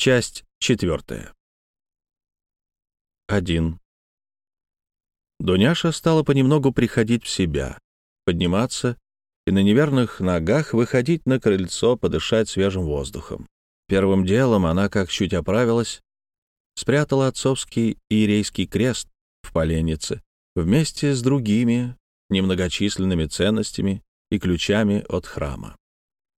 Часть четвертая. Один. Дуняша стала понемногу приходить в себя, подниматься и на неверных ногах выходить на крыльцо, подышать свежим воздухом. Первым делом она, как чуть оправилась, спрятала отцовский иерейский крест в поленнице вместе с другими немногочисленными ценностями и ключами от храма.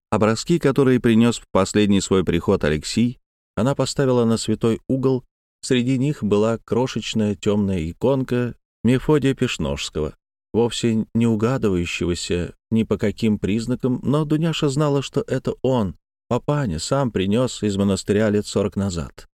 Образки, которые принес в последний свой приход Алексей, она поставила на святой угол, среди них была крошечная темная иконка Мефодия Пешножского, вовсе не угадывающегося ни по каким признакам, но Дуняша знала, что это он, папаня, сам принес из монастыря лет сорок назад.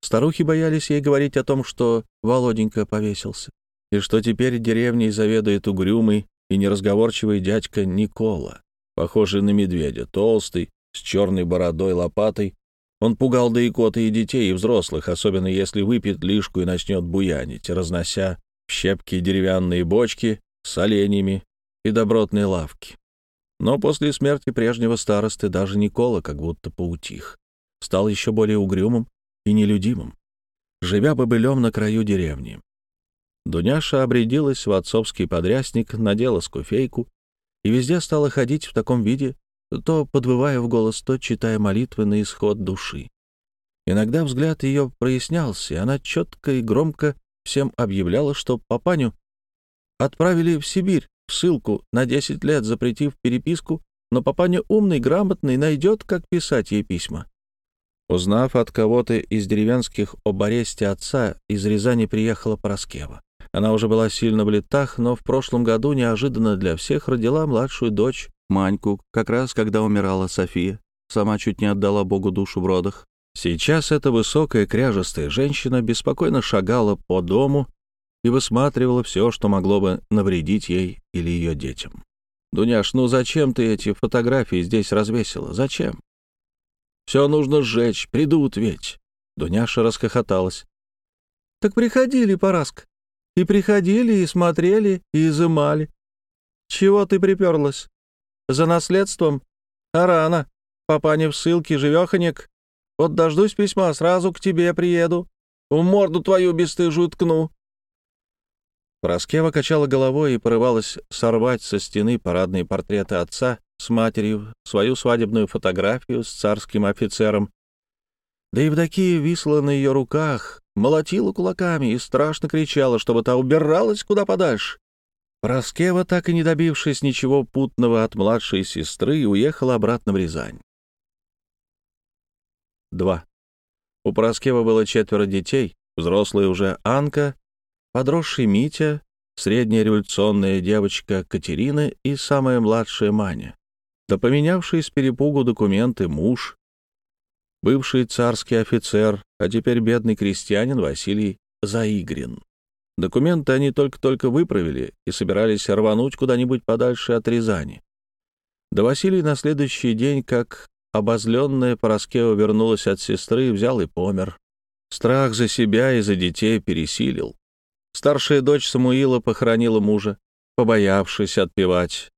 Старухи боялись ей говорить о том, что Володенька повесился, и что теперь деревней заведует угрюмый и неразговорчивый дядька Никола, похожий на медведя, толстый, с черной бородой, лопатой он пугал да и кота, и детей, и взрослых, особенно если выпьет лишку и начнет буянить, разнося в щепки деревянные бочки с оленями и добротные лавки. Но после смерти прежнего старосты даже Никола как будто поутих. Стал еще более угрюмым и нелюдимым, живя бобылем на краю деревни. Дуняша обрядилась в отцовский подрясник, надела скуфейку и везде стала ходить в таком виде, то подвывая в голос, то читая молитвы на исход души. Иногда взгляд ее прояснялся, и она четко и громко всем объявляла, что папаню отправили в Сибирь, в ссылку на 10 лет, запретив переписку, но папаня умный, грамотный, найдет, как писать ей письма. Узнав от кого-то из деревенских об аресте отца, из Рязани приехала Пороскева. Она уже была сильно в летах, но в прошлом году неожиданно для всех родила младшую дочь Маньку, как раз когда умирала София. Сама чуть не отдала Богу душу в родах. Сейчас эта высокая кряжестая женщина беспокойно шагала по дому и высматривала все, что могло бы навредить ей или ее детям. «Дуняш, ну зачем ты эти фотографии здесь развесила? Зачем? Все нужно сжечь, придут ведь». Дуняша расхохоталась. «Так приходили, Параск. И приходили, и смотрели, и изымали. Чего ты приперлась? За наследством? А рано. Папаня в ссылке, живеханик. Вот дождусь письма, сразу к тебе приеду. В морду твою бесстыжую ткну». Проскева качала головой и порывалась сорвать со стены парадные портреты отца с матерью, свою свадебную фотографию с царским офицером. Да Евдокия висла на ее руках, молотила кулаками и страшно кричала, чтобы та убиралась куда подальше. Проскева, так и не добившись ничего путного от младшей сестры, уехала обратно в Рязань. 2. У Проскева было четверо детей, взрослая уже Анка, подросший Митя, средняя революционная девочка Катерина и самая младшая Маня. Да поменявший с перепугу документы муж, бывший царский офицер, а теперь бедный крестьянин Василий Заигрин. Документы они только-только выправили и собирались рвануть куда-нибудь подальше от Рязани. Да Василий на следующий день, как обозленная Пороскева вернулась от сестры, взял и помер. Страх за себя и за детей пересилил. Старшая дочь Самуила похоронила мужа, побоявшись отпевать.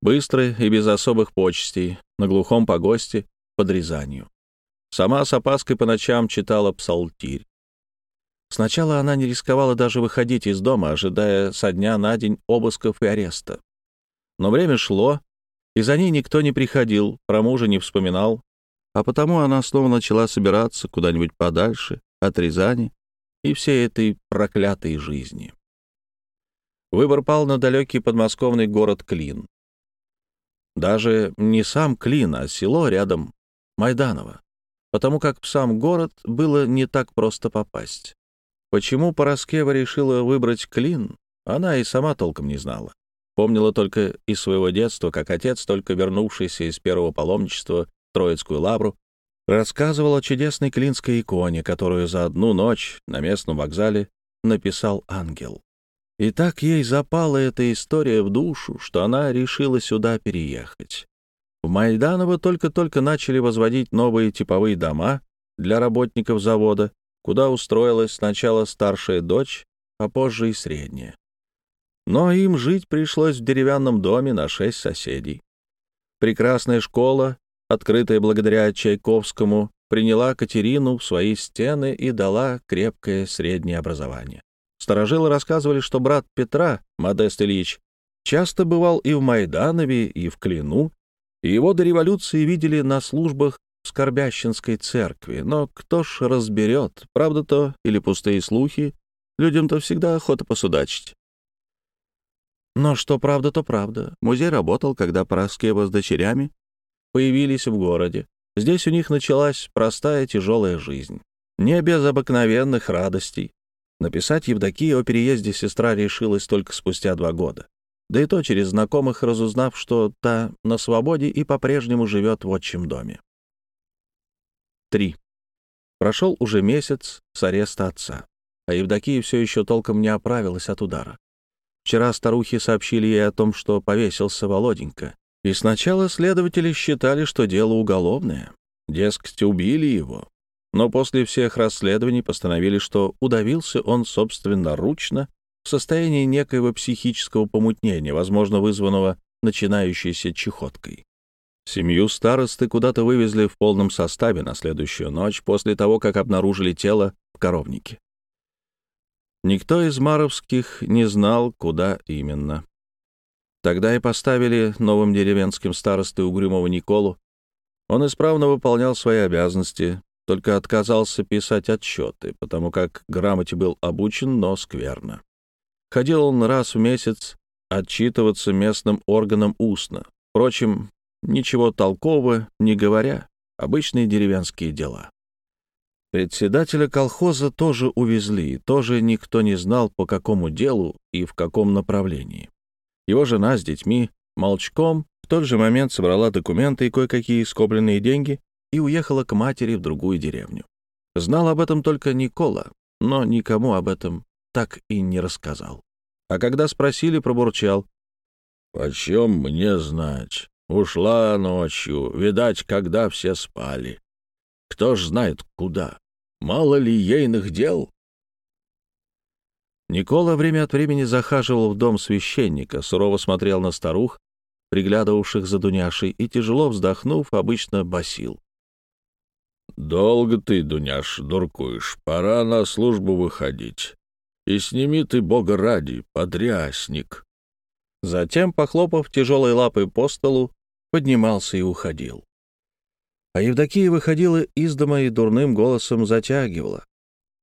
Быстро и без особых почестей, на глухом погосте под Рязанью. Сама с опаской по ночам читала псалтирь. Сначала она не рисковала даже выходить из дома, ожидая со дня на день обысков и ареста. Но время шло, и за ней никто не приходил, про мужа не вспоминал, а потому она снова начала собираться куда-нибудь подальше от Рязани и всей этой проклятой жизни. Выбор пал на далекий подмосковный город Клин. Даже не сам Клин, а село рядом Майданово, потому как в сам город было не так просто попасть. Почему Пороскева решила выбрать клин, она и сама толком не знала. Помнила только из своего детства, как отец, только вернувшийся из первого паломничества Троицкую лавру, рассказывал о чудесной клинской иконе, которую за одну ночь на местном вокзале написал ангел. И так ей запала эта история в душу, что она решила сюда переехать. В Майданово только-только начали возводить новые типовые дома для работников завода, куда устроилась сначала старшая дочь, а позже и средняя. Но им жить пришлось в деревянном доме на шесть соседей. Прекрасная школа, открытая благодаря Чайковскому, приняла Катерину в свои стены и дала крепкое среднее образование. Старожилы рассказывали, что брат Петра, Модест Ильич, часто бывал и в Майданове, и в Клину, и его до революции видели на службах Скорбящинской церкви. Но кто ж разберет, правда-то или пустые слухи, людям-то всегда охота посудачить. Но что правда, то правда. Музей работал, когда Параскева с дочерями появились в городе. Здесь у них началась простая тяжелая жизнь. Не без обыкновенных радостей. Написать Евдокии о переезде сестра решилась только спустя два года. Да и то через знакомых, разузнав, что та на свободе и по-прежнему живет в отчим доме. 3. Прошел уже месяц с ареста отца, а Евдокия все еще толком не оправилась от удара. Вчера старухи сообщили ей о том, что повесился Володенька. И сначала следователи считали, что дело уголовное. Дескать, убили его. Но после всех расследований постановили, что удавился он собственноручно в состоянии некоего психического помутнения, возможно, вызванного начинающейся чехоткой. Семью старосты куда-то вывезли в полном составе на следующую ночь после того, как обнаружили тело в коровнике. Никто из маровских не знал, куда именно. Тогда и поставили новым деревенским старостой угрюмого Николу. Он исправно выполнял свои обязанности, только отказался писать отчеты, потому как грамоте был обучен, но скверно. Ходил он раз в месяц отчитываться местным органам устно. Впрочем, ничего толкового не говоря, обычные деревенские дела. Председателя колхоза тоже увезли, тоже никто не знал, по какому делу и в каком направлении. Его жена с детьми молчком в тот же момент собрала документы и кое-какие скопленные деньги и уехала к матери в другую деревню. Знал об этом только Никола, но никому об этом так и не рассказал. А когда спросили, пробурчал. «Почем мне знать? Ушла ночью, видать, когда все спали. Кто ж знает, куда?» Мало ли ейных дел? Никола время от времени захаживал в дом священника, сурово смотрел на старух, приглядывавших за Дуняшей, и, тяжело вздохнув, обычно басил. «Долго ты, Дуняш, дуркуешь, пора на службу выходить. И сними ты, Бога ради, подрясник». Затем, похлопав тяжелой лапой по столу, поднимался и уходил. А Евдокия выходила из дома и дурным голосом затягивала.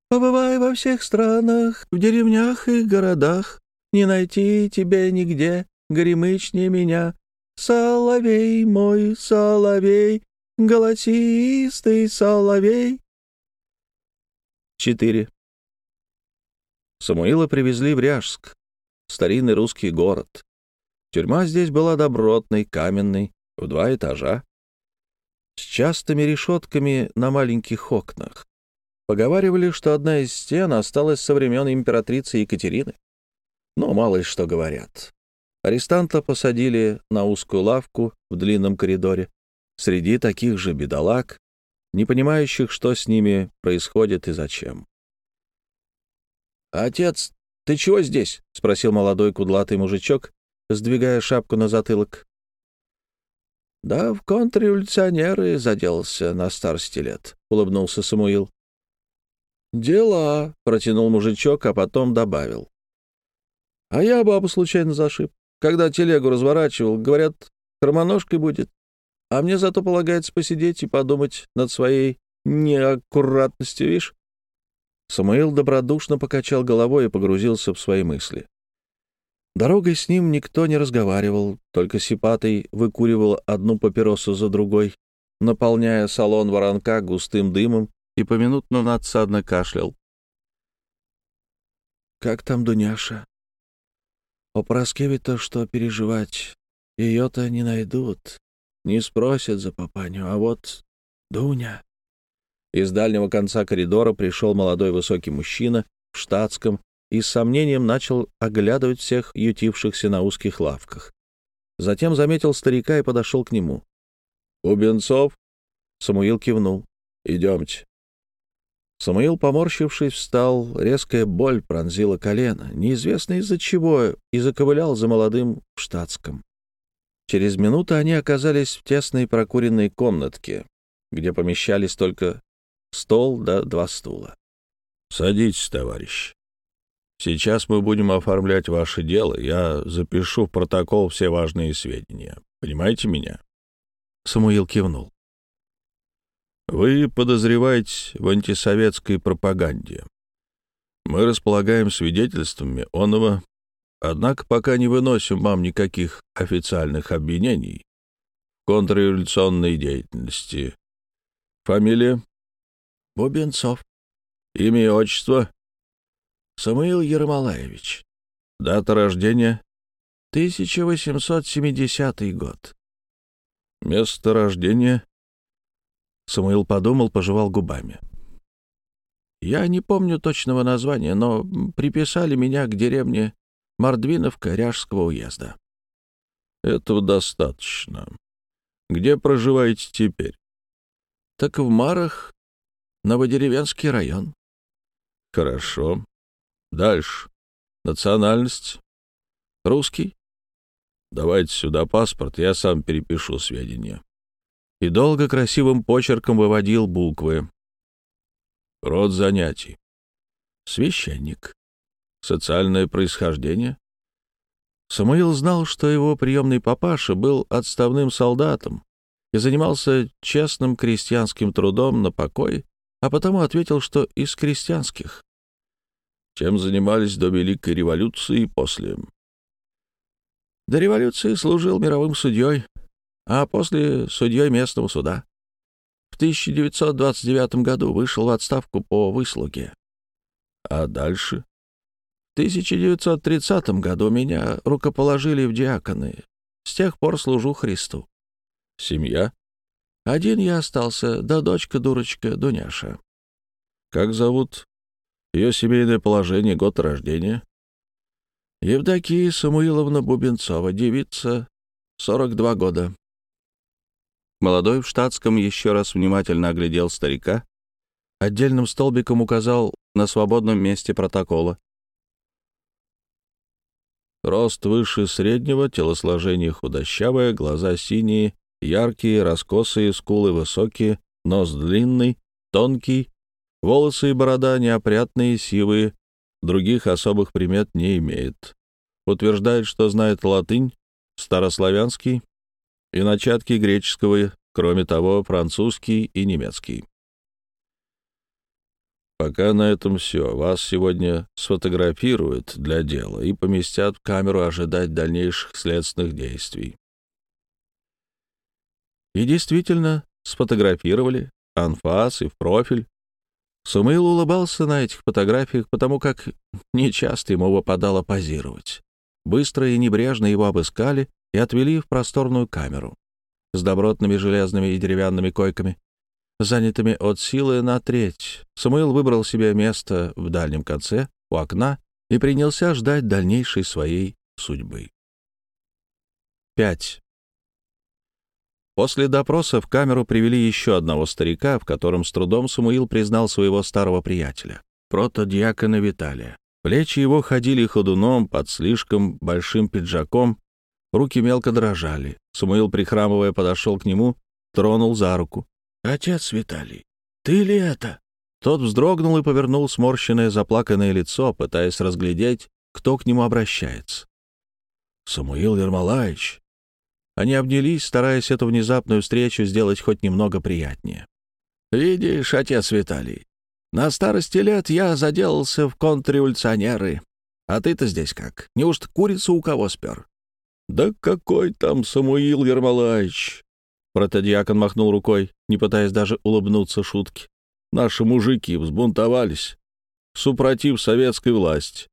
«Побывай во всех странах, в деревнях и городах, не найти тебе нигде, горемычнее меня. Соловей мой, соловей, голосистый соловей». 4. Самуила привезли в Ряжск, старинный русский город. Тюрьма здесь была добротной, каменной, в два этажа с частыми решетками на маленьких окнах. Поговаривали, что одна из стен осталась со времен императрицы Екатерины. Но мало ли что говорят. Арестанта посадили на узкую лавку в длинном коридоре. Среди таких же бедолаг, не понимающих, что с ними происходит и зачем. «Отец, ты чего здесь?» — спросил молодой кудлатый мужичок, сдвигая шапку на затылок. «Да в контрреволюционеры заделался на старости лет», — улыбнулся Самуил. «Дела», — протянул мужичок, а потом добавил. «А я бабу случайно зашиб. Когда телегу разворачивал, говорят, хромоножкой будет. А мне зато полагается посидеть и подумать над своей неаккуратностью, видишь?» Самуил добродушно покачал головой и погрузился в свои мысли. Дорогой с ним никто не разговаривал, только Сипатый выкуривал одну папиросу за другой, наполняя салон воронка густым дымом и поминутно надсадно кашлял. «Как там Дуняша?» «О Проскеве-то что переживать? Ее-то не найдут, не спросят за папаню, а вот Дуня...» Из дальнего конца коридора пришел молодой высокий мужчина в штатском и с сомнением начал оглядывать всех ютившихся на узких лавках. Затем заметил старика и подошел к нему. «Бубенцов?» Самуил кивнул. «Идемте». Самуил, поморщившись, встал, резкая боль пронзила колено, неизвестно из-за чего, и заковылял за молодым в штатском. Через минуту они оказались в тесной прокуренной комнатке, где помещались только стол да два стула. «Садитесь, товарищ. Сейчас мы будем оформлять ваше дело. Я запишу в протокол все важные сведения. Понимаете меня?» Самуил кивнул. «Вы подозреваете в антисоветской пропаганде. Мы располагаем свидетельствами оного, однако пока не выносим вам никаких официальных обвинений в контрреволюционной деятельности. Фамилия? Бубенцов. Имя и отчество? Самуил Ермолаевич. Дата рождения? 1870 год. Место рождения? Самуил подумал, пожевал губами. Я не помню точного названия, но приписали меня к деревне Мордвиновка Ряжского уезда. Этого достаточно. Где проживаете теперь? Так в Марах, Новодеревенский район. Хорошо. Дальше. Национальность? Русский? Давайте сюда паспорт, я сам перепишу сведения. И долго красивым почерком выводил буквы. Род занятий. Священник. Социальное происхождение. Самуил знал, что его приемный папаша был отставным солдатом и занимался честным крестьянским трудом на покой, а потому ответил, что из крестьянских. Чем занимались до Великой революции и после? До революции служил мировым судьей, а после — судьей местного суда. В 1929 году вышел в отставку по выслуге. А дальше? В 1930 году меня рукоположили в диаконы. С тех пор служу Христу. Семья? Один я остался, да дочка-дурочка Дуняша. Как зовут? Ее семейное положение, год рождения? Евдокия Самуиловна Бубенцова, девица, 42 года. Молодой в штатском еще раз внимательно оглядел старика, отдельным столбиком указал на свободном месте протокола. Рост выше среднего, телосложение худощавое, глаза синие, яркие, раскосые, скулы высокие, нос длинный, тонкий, волосы и борода неопрятные, сивые, других особых примет не имеет. Утверждает, что знает латынь, старославянский, и начатки греческого, кроме того, французский и немецкий. Пока на этом все. Вас сегодня сфотографируют для дела и поместят в камеру ожидать дальнейших следственных действий. И действительно, сфотографировали, анфас и в профиль. Сумейл улыбался на этих фотографиях, потому как нечасто ему выпадало позировать. Быстро и небрежно его обыскали и отвели в просторную камеру с добротными железными и деревянными койками, занятыми от силы на треть. Самуил выбрал себе место в дальнем конце, у окна, и принялся ждать дальнейшей своей судьбы. 5. После допроса в камеру привели еще одного старика, в котором с трудом Самуил признал своего старого приятеля, протодиакона Виталия. Плечи его ходили ходуном под слишком большим пиджаком, руки мелко дрожали. Самуил, прихрамывая, подошел к нему, тронул за руку. «Отец Виталий, ты ли это?» Тот вздрогнул и повернул сморщенное заплаканное лицо, пытаясь разглядеть, кто к нему обращается. «Самуил Ермолаевич». Они обнялись, стараясь эту внезапную встречу сделать хоть немного приятнее. «Видишь, отец Виталий, на старости лет я заделался в контрреволюционеры. А ты-то здесь как? Неужто курицу у кого спер? Да какой там Самуил Ермолаевич? Протодиакон махнул рукой, не пытаясь даже улыбнуться шутке. Наши мужики взбунтовались. Супротив советской власти.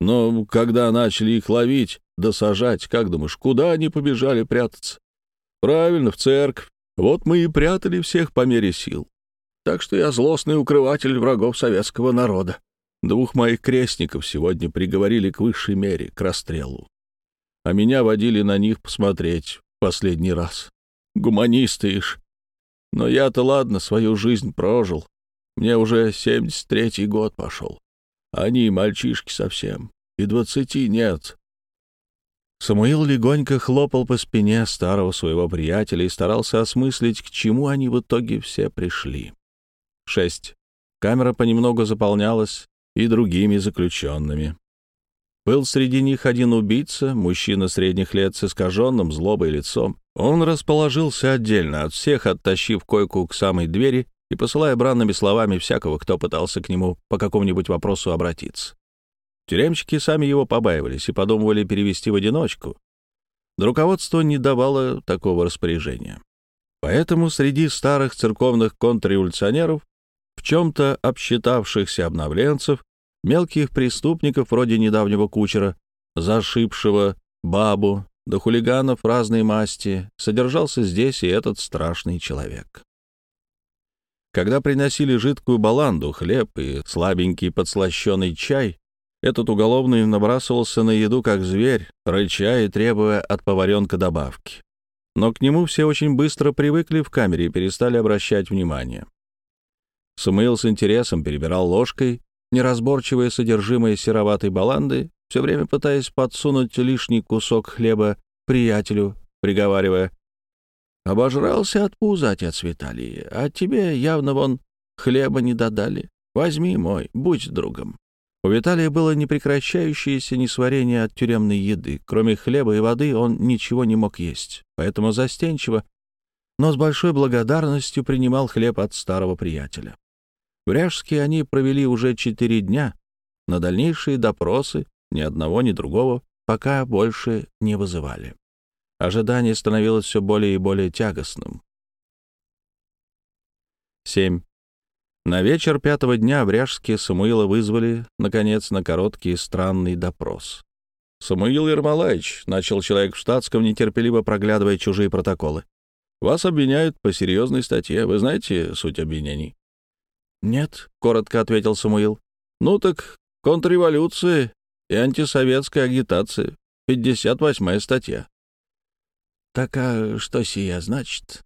Но когда начали их ловить, досажать, как думаешь, куда они побежали прятаться? Правильно, в церковь. Вот мы и прятали всех по мере сил. Так что я злостный укрыватель врагов советского народа. Двух моих крестников сегодня приговорили к высшей мере, к расстрелу. А меня водили на них посмотреть в последний раз. Гуманисты ишь. Но я-то, ладно, свою жизнь прожил. Мне уже 73-й год пошел. Они мальчишки совсем. И двадцати нет. Самуил легонько хлопал по спине старого своего приятеля и старался осмыслить, к чему они в итоге все пришли. 6. Камера понемногу заполнялась и другими заключенными. Был среди них один убийца, мужчина средних лет с искаженным злобой лицом. Он расположился отдельно от всех, оттащив койку к самой двери и посылая бранными словами всякого, кто пытался к нему по какому-нибудь вопросу обратиться. Тюремщики сами его побаивались и подумывали перевести в одиночку. Но руководство не давало такого распоряжения. Поэтому среди старых церковных контрреволюционеров, в чем-то обсчитавшихся обновленцев, мелких преступников вроде недавнего кучера, зашибшего бабу, до хулиганов разной масти, содержался здесь и этот страшный человек. Когда приносили жидкую баланду, хлеб и слабенький подслащенный чай, этот уголовный набрасывался на еду как зверь, рыча и требуя от поваренка добавки. Но к нему все очень быстро привыкли в камере и перестали обращать внимание. Самуил с интересом перебирал ложкой неразборчивое содержимое сероватой баланды, все время пытаясь подсунуть лишний кусок хлеба приятелю, приговаривая, «Обожрался от пуза, отец Виталий, а тебе явно вон хлеба не додали. Возьми мой, будь другом». У Виталия было непрекращающееся несварение от тюремной еды. Кроме хлеба и воды он ничего не мог есть, поэтому застенчиво, но с большой благодарностью принимал хлеб от старого приятеля. В Ряжске они провели уже четыре дня. На дальнейшие допросы ни одного, ни другого пока больше не вызывали. Ожидание становилось все более и более тягостным. 7. На вечер пятого дня в Ряжске Самуила вызвали, наконец, на короткий странный допрос. «Самуил Ермолаевич», — начал человек в штатском, нетерпеливо проглядывая чужие протоколы, — «вас обвиняют по серьезной статье. Вы знаете суть обвинений?» «Нет», — коротко ответил Самуил. «Ну так контрреволюция и антисоветская агитация. 58-я статья». «Так а что сия значит?»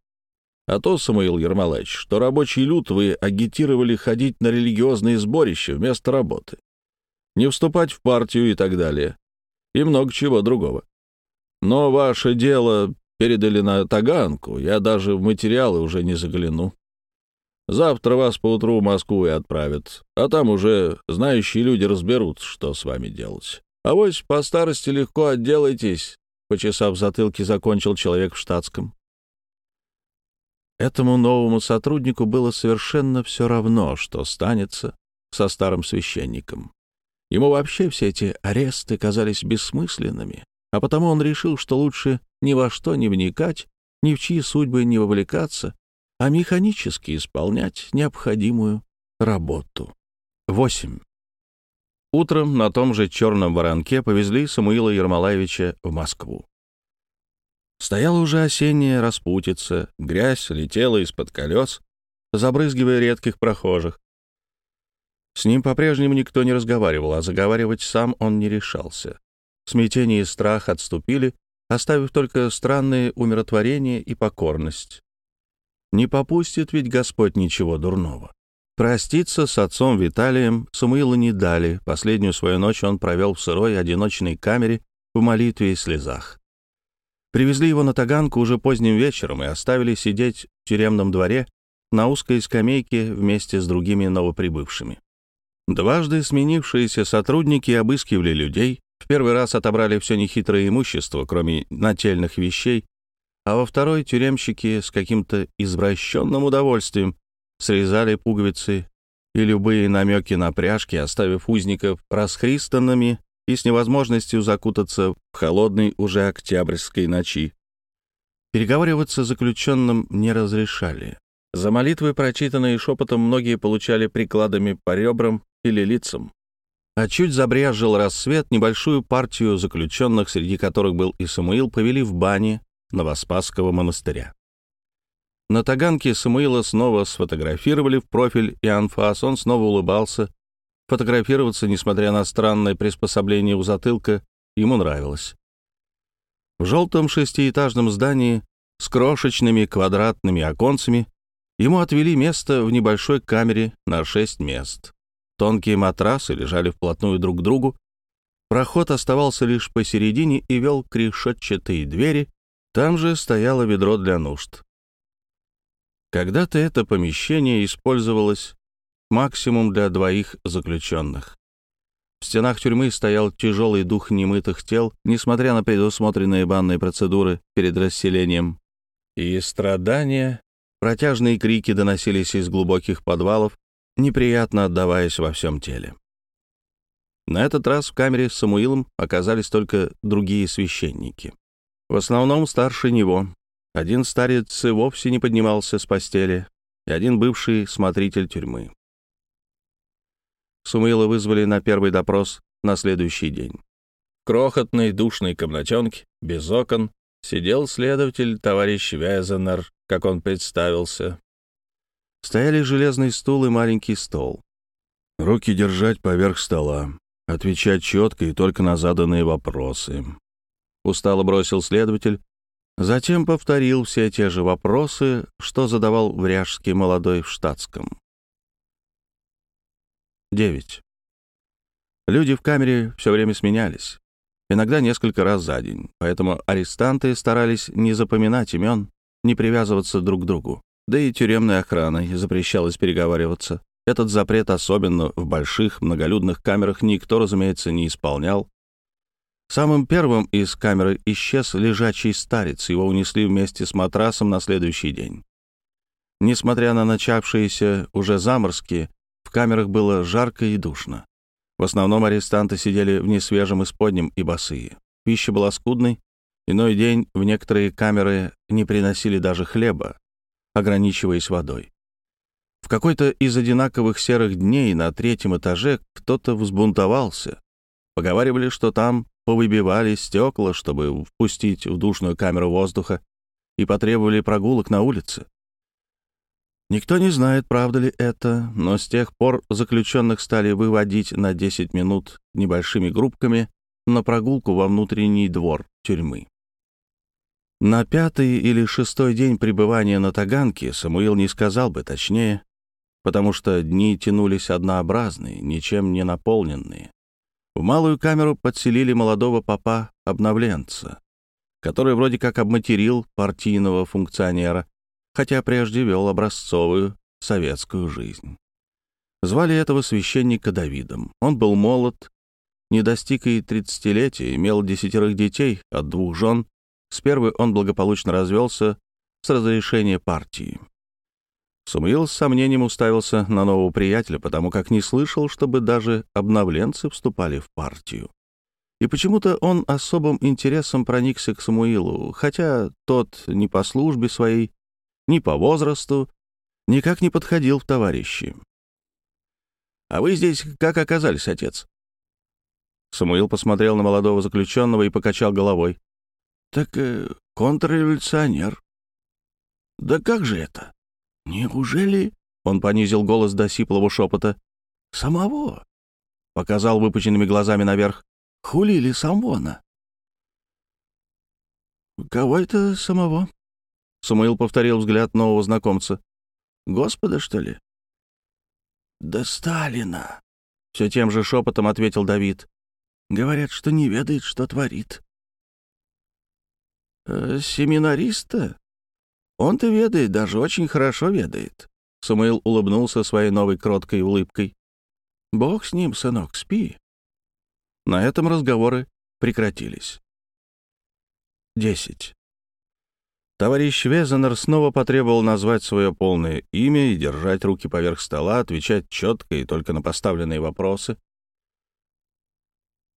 «А то, Самуил Ермолаевич, что рабочий люд вы агитировали ходить на религиозные сборища вместо работы, не вступать в партию и так далее, и много чего другого. Но ваше дело передали на Таганку, я даже в материалы уже не загляну. Завтра вас поутру в Москву и отправят, а там уже знающие люди разберут, что с вами делать. А вось по старости легко отделайтесь, — почесав затылки, закончил человек в штатском. Этому новому сотруднику было совершенно все равно, что станется со старым священником. Ему вообще все эти аресты казались бессмысленными, а потому он решил, что лучше ни во что не вникать, ни в чьи судьбы не вовлекаться, а механически исполнять необходимую работу. 8. Утром на том же черном воронке повезли Самуила Ермолаевича в Москву. Стояла уже осенняя распутица, грязь летела из-под колес, забрызгивая редких прохожих. С ним по-прежнему никто не разговаривал, а заговаривать сам он не решался. Смятение и страх отступили, оставив только странные умиротворение и покорность. Не попустит ведь Господь ничего дурного. Проститься с отцом Виталием Самуила не дали. Последнюю свою ночь он провел в сырой одиночной камере в молитве и слезах. Привезли его на Таганку уже поздним вечером и оставили сидеть в тюремном дворе на узкой скамейке вместе с другими новоприбывшими. Дважды сменившиеся сотрудники обыскивали людей, в первый раз отобрали все нехитрое имущество, кроме нательных вещей, а во второй тюремщики с каким-то извращенным удовольствием срезали пуговицы и любые намеки на пряжки, оставив узников расхристанными и с невозможностью закутаться в холодной уже октябрьской ночи. Переговариваться заключенным не разрешали. За молитвы, прочитанные шепотом, многие получали прикладами по ребрам или лицам. А чуть забряжил рассвет, небольшую партию заключенных, среди которых был и Самуил, повели в бане Новоспасского монастыря. На таганке Самуила снова сфотографировали в профиль и анфас, он снова улыбался. Фотографироваться, несмотря на странное приспособление у затылка, ему нравилось. В желтом шестиэтажном здании с крошечными квадратными оконцами ему отвели место в небольшой камере на шесть мест. Тонкие матрасы лежали вплотную друг к другу. Проход оставался лишь посередине и вел к решетчатой двери, там же стояло ведро для нужд. Когда-то это помещение использовалось максимум для двоих заключенных. В стенах тюрьмы стоял тяжелый дух немытых тел, несмотря на предусмотренные банные процедуры перед расселением. И страдания, протяжные крики доносились из глубоких подвалов, неприятно отдаваясь во всем теле. На этот раз в камере с Самуилом оказались только другие священники. В основном старше него, один старец и вовсе не поднимался с постели, и один бывший смотритель тюрьмы. Сумыила вызвали на первый допрос на следующий день. В крохотной душной комнатенке, без окон, сидел следователь, товарищ Вязенер, как он представился. Стояли железный стул и маленький стол. Руки держать поверх стола, отвечать четко и только на заданные вопросы. Устало бросил следователь, Затем повторил все те же вопросы, что задавал вряжский молодой в штатском. 9. Люди в камере все время сменялись, иногда несколько раз за день, поэтому арестанты старались не запоминать имен, не привязываться друг к другу. Да и тюремной охраной запрещалось переговариваться. Этот запрет, особенно в больших многолюдных камерах, никто, разумеется, не исполнял, Самым первым из камеры исчез лежачий старец, его унесли вместе с матрасом на следующий день. Несмотря на начавшиеся уже заморски, в камерах было жарко и душно. В основном арестанты сидели в несвежем исподнем и босые. Пища была скудной, иной день в некоторые камеры не приносили даже хлеба, ограничиваясь водой. В какой-то из одинаковых серых дней на третьем этаже кто-то взбунтовался. Поговаривали, что там повыбивали стекла, чтобы впустить в душную камеру воздуха, и потребовали прогулок на улице. Никто не знает, правда ли это, но с тех пор заключенных стали выводить на 10 минут небольшими группками на прогулку во внутренний двор тюрьмы. На пятый или шестой день пребывания на Таганке Самуил не сказал бы точнее, потому что дни тянулись однообразные, ничем не наполненные. В малую камеру подселили молодого папа-обновленца, который вроде как обматерил партийного функционера, хотя прежде вел образцовую советскую жизнь. Звали этого священника Давидом. Он был молод, не достиг и тридцатилетия, имел десятерых детей от двух жен. С первой он благополучно развелся с разрешения партии. Самуил с сомнением уставился на нового приятеля, потому как не слышал, чтобы даже обновленцы вступали в партию. И почему-то он особым интересом проникся к Самуилу, хотя тот ни по службе своей, ни по возрасту никак не подходил в товарищи. «А вы здесь как оказались, отец?» Самуил посмотрел на молодого заключенного и покачал головой. «Так э, контрреволюционер». «Да как же это?» «Неужели?» — он понизил голос до сиплого шепота. «Самого?» — показал выпученными глазами наверх. «Хулили самвона?» «Кого это самого?» Самуил повторил взгляд нового знакомца. «Господа, что ли?» «Да Сталина!» — все тем же шепотом ответил Давид. «Говорят, что не ведает, что творит». «Э, «Семинариста?» Он-то ведает, даже очень хорошо ведает. Самуил улыбнулся своей новой кроткой улыбкой. «Бог с ним, сынок, спи». На этом разговоры прекратились. 10. Товарищ Везенер снова потребовал назвать свое полное имя и держать руки поверх стола, отвечать четко и только на поставленные вопросы.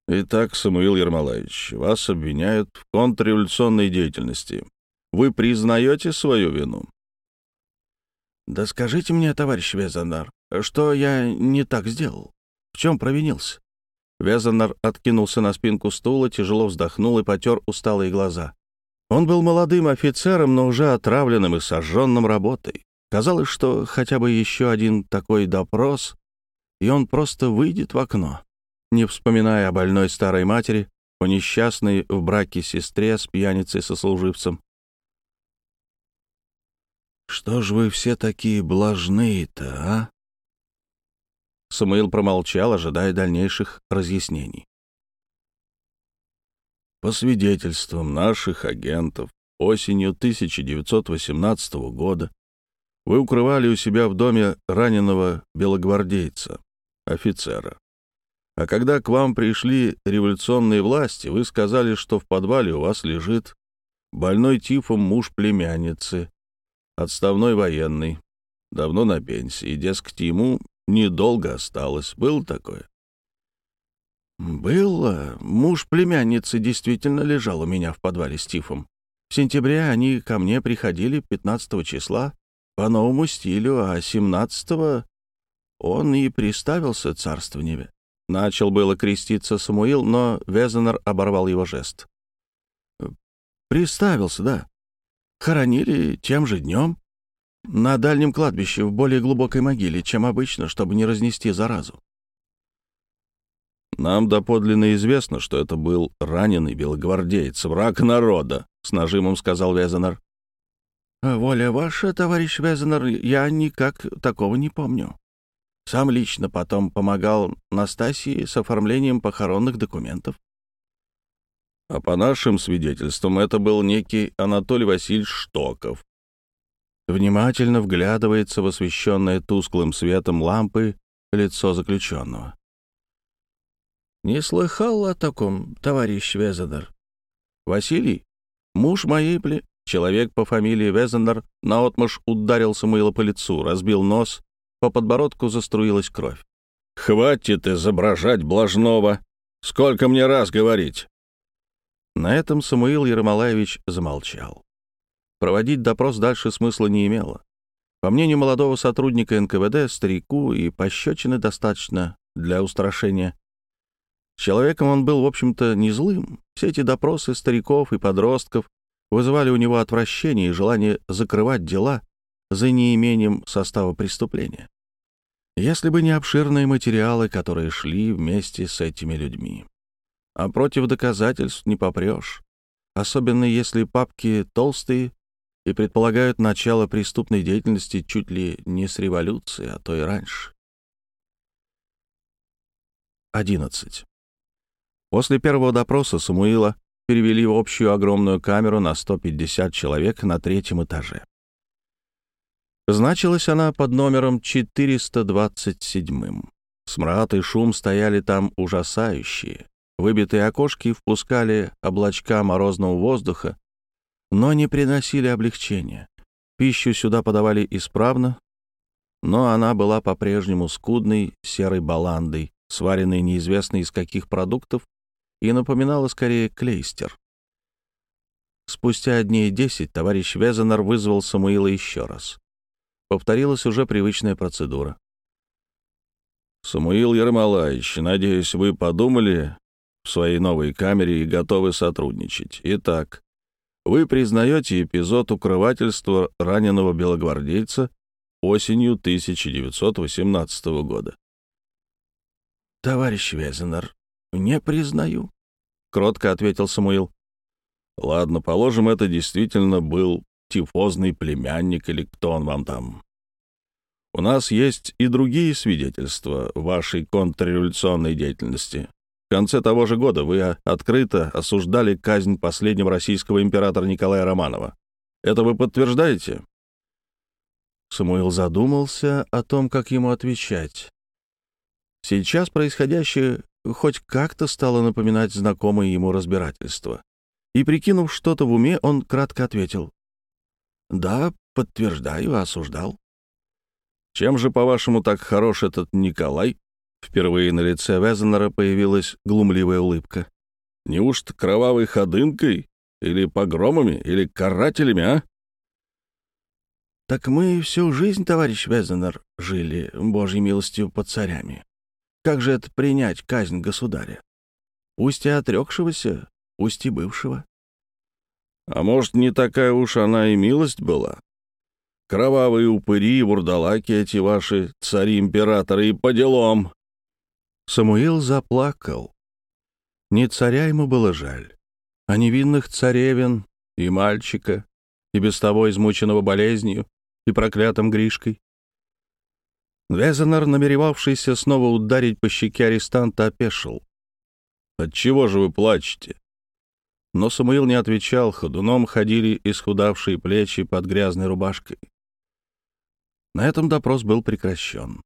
«Итак, Самуил Ермолаевич, вас обвиняют в контрреволюционной деятельности. Вы признаете свою вину? Да скажите мне, товарищ Везанар, что я не так сделал? В чем провинился? Везанар откинулся на спинку стула, тяжело вздохнул и потер усталые глаза. Он был молодым офицером, но уже отравленным и сожженным работой. Казалось, что хотя бы еще один такой допрос, и он просто выйдет в окно, не вспоминая о больной старой матери, о несчастной в браке сестре с пьяницей-сослуживцем, что ж вы все такие блажные-то, а? Самуил промолчал, ожидая дальнейших разъяснений. По свидетельствам наших агентов, осенью 1918 года Вы укрывали у себя в доме раненого белогвардейца, офицера. А когда к вам пришли революционные власти, вы сказали, что в подвале у вас лежит больной тифом муж племянницы, отставной военный, давно на пенсии, дескать, ему недолго осталось. Было такое? Было. Муж племянницы действительно лежал у меня в подвале с тифом. В сентябре они ко мне приходили 15 числа по новому стилю, а 17 он и приставился царство небе. Начал было креститься Самуил, но Везенер оборвал его жест. «Приставился, да. Хоронили тем же днем. На дальнем кладбище, в более глубокой могиле, чем обычно, чтобы не разнести заразу». «Нам доподлинно известно, что это был раненый белогвардеец, враг народа», — с нажимом сказал Везенер. «Воля ваша, товарищ Везенер, я никак такого не помню. Сам лично потом помогал Настасии с оформлением похоронных документов. А по нашим свидетельствам, это был некий Анатолий Васильевич Штоков. Внимательно вглядывается в освещенное тусклым светом лампы лицо заключенного. «Не слыхал о таком, товарищ Везенер?» «Василий, муж моей пле...» Человек по фамилии Везенер наотмашь ударил Самуила по лицу, разбил нос по подбородку заструилась кровь. «Хватит изображать блажного! Сколько мне раз говорить!» На этом Самуил Ермолаевич замолчал. Проводить допрос дальше смысла не имело. По мнению молодого сотрудника НКВД, старику и пощечины достаточно для устрашения. Человеком он был, в общем-то, не злым. Все эти допросы стариков и подростков вызывали у него отвращение и желание закрывать дела за неимением состава преступления. Если бы не обширные материалы, которые шли вместе с этими людьми. А против доказательств не попрешь, особенно если папки толстые и предполагают начало преступной деятельности чуть ли не с революции, а то и раньше. 11. После первого допроса Самуила перевели в общую огромную камеру на 150 человек на третьем этаже. Значилась она под номером 427. Смрад и шум стояли там ужасающие. Выбитые окошки впускали облачка морозного воздуха, но не приносили облегчения. Пищу сюда подавали исправно, но она была по-прежнему скудной серой баландой, сваренной неизвестно из каких продуктов, и напоминала скорее клейстер. Спустя дней десять товарищ Везенер вызвал Самуила еще раз. Повторилась уже привычная процедура. «Самуил Ермолаевич, надеюсь, вы подумали в своей новой камере и готовы сотрудничать. Итак, вы признаете эпизод укрывательства раненого белогвардейца осенью 1918 года?» «Товарищ Везенер, не признаю», — кротко ответил Самуил. «Ладно, положим, это действительно был тифозный племянник или кто он вам там. У нас есть и другие свидетельства вашей контрреволюционной деятельности. В конце того же года вы открыто осуждали казнь последнего российского императора Николая Романова. Это вы подтверждаете?» Самуил задумался о том, как ему отвечать. Сейчас происходящее хоть как-то стало напоминать знакомое ему разбирательство. И, прикинув что-то в уме, он кратко ответил. Да, подтверждаю, осуждал. Чем же, по-вашему, так хорош этот Николай? Впервые на лице Везенера появилась глумливая улыбка. Неужто кровавой ходынкой? Или погромами? Или карателями, а? Так мы всю жизнь, товарищ Везенер, жили, божьей милостью, под царями. Как же это принять казнь государя? Пусть и отрекшегося, пусть и бывшего. А может, не такая уж она и милость была? Кровавые упыри и вурдалаки эти ваши, цари-императоры, и по делам!» Самуил заплакал. Не царя ему было жаль, а невинных царевин и мальчика, и без того измученного болезнью и проклятым Гришкой. Везенер, намеревавшийся снова ударить по щеке арестанта, опешил. «Отчего же вы плачете? Но Самуил не отвечал, ходуном ходили исхудавшие плечи под грязной рубашкой. На этом допрос был прекращен.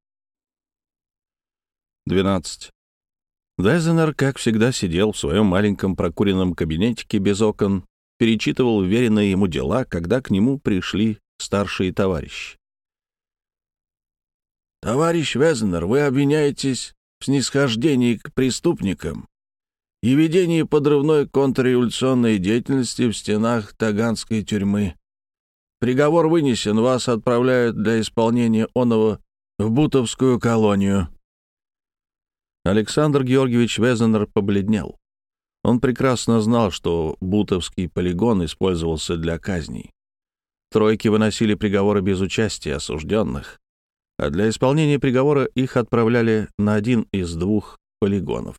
12. Везенер, как всегда, сидел в своем маленьком прокуренном кабинетике без окон, перечитывал уверенные ему дела, когда к нему пришли старшие товарищи. «Товарищ Везенер, вы обвиняетесь в снисхождении к преступникам и ведении подрывной контрреволюционной деятельности в стенах Таганской тюрьмы. Приговор вынесен, вас отправляют для исполнения оного в Бутовскую колонию». Александр Георгиевич Везенер побледнел. Он прекрасно знал, что Бутовский полигон использовался для казней. Тройки выносили приговоры без участия осужденных, а для исполнения приговора их отправляли на один из двух полигонов.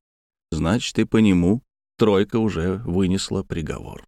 Значит, и по нему тройка уже вынесла приговор.